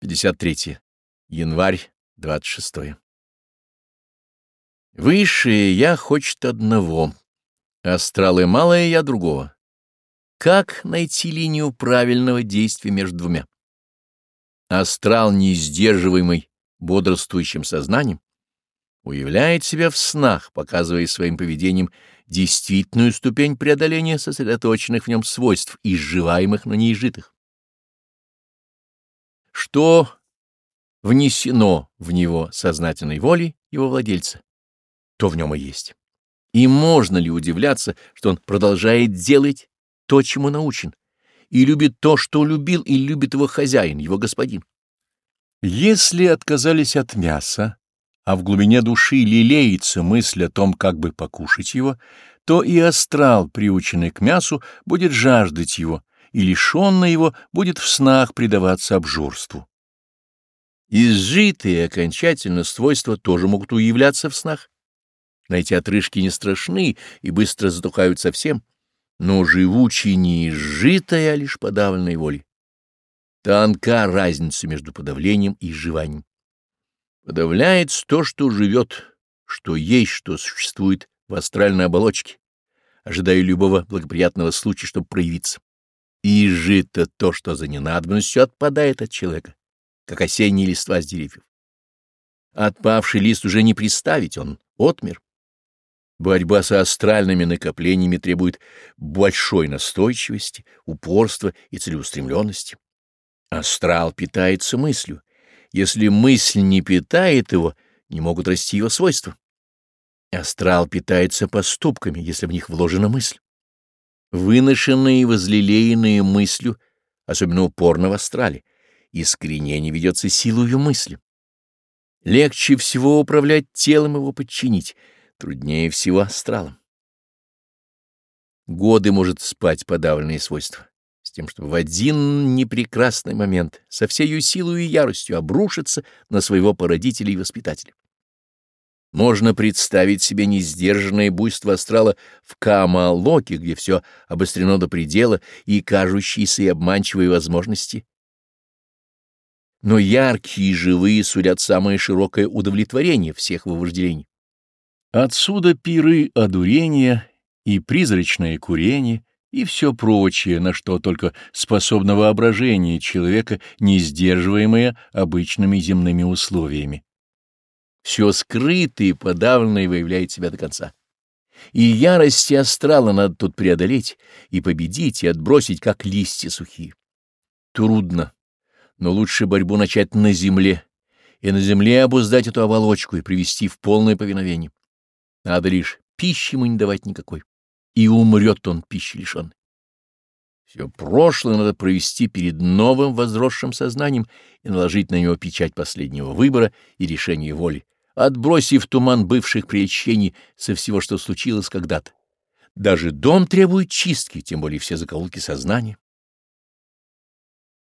53. Январь, 26. Высшее «Я» хочет одного, а астралы малое «Я» другого. Как найти линию правильного действия между двумя? Астрал, неиздерживаемый бодрствующим сознанием, уявляет себя в снах, показывая своим поведением действительную ступень преодоления сосредоточенных в нем свойств, изживаемых, но неизжитых что внесено в него сознательной волей его владельца, то в нем и есть. И можно ли удивляться, что он продолжает делать то, чему научен, и любит то, что любил, и любит его хозяин, его господин? Если отказались от мяса, а в глубине души лелеется мысль о том, как бы покушать его, то и астрал, приученный к мясу, будет жаждать его, и лишенный его будет в снах предаваться обжорству. Изжитые окончательно свойства тоже могут уявляться в снах. Найти отрыжки не страшны и быстро затухают совсем, но живучие не изжитая, а лишь подавленной волей. Тонка разница между подавлением и изживанием. Подавляется то, что живет, что есть, что существует в астральной оболочке, ожидая любого благоприятного случая, чтобы проявиться. И жито то, что за ненадобностью отпадает от человека, как осенние листва с деревьев. Отпавший лист уже не представить, он отмер. Борьба со астральными накоплениями требует большой настойчивости, упорства и целеустремленности. Астрал питается мыслью. Если мысль не питает его, не могут расти его свойства. Астрал питается поступками, если в них вложена мысль. Выношенные возлелеянные мыслью, особенно упорно в астрале, искренение ведется силою мысли. Легче всего управлять телом его подчинить, труднее всего астралом. Годы может спать подавленные свойства, с тем, чтобы в один непрекрасный момент со всею силой и яростью обрушиться на своего породителя и воспитателя. Можно представить себе несдержанное буйство астрала в Камалоке, где все обострено до предела и кажущиеся и обманчивые возможности. Но яркие и живые судят самое широкое удовлетворение всех вожделений. Отсюда пиры одурения и призрачное курение и все прочее, на что только способно воображение человека, не сдерживаемое обычными земными условиями все скрыто и подавленно выявляет себя до конца. И ярости астрала надо тут преодолеть и победить, и отбросить, как листья сухие. Трудно, но лучше борьбу начать на земле, и на земле обуздать эту оболочку и привести в полное повиновение. Надо лишь пищи ему не давать никакой, и умрет он пищи лишенный. Все прошлое надо провести перед новым возросшим сознанием и наложить на него печать последнего выбора и решения воли отбросив туман бывших причений со всего, что случилось когда-то. Даже дом требует чистки, тем более все закоулки сознания.